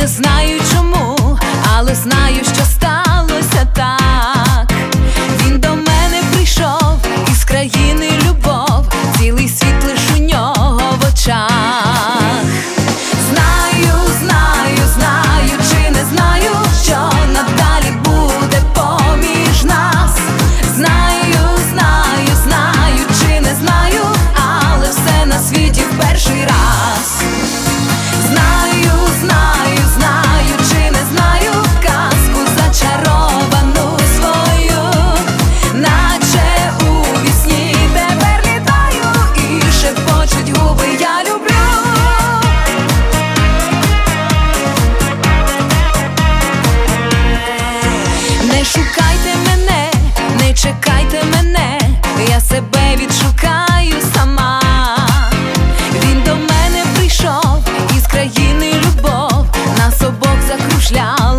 Я не знаю clave.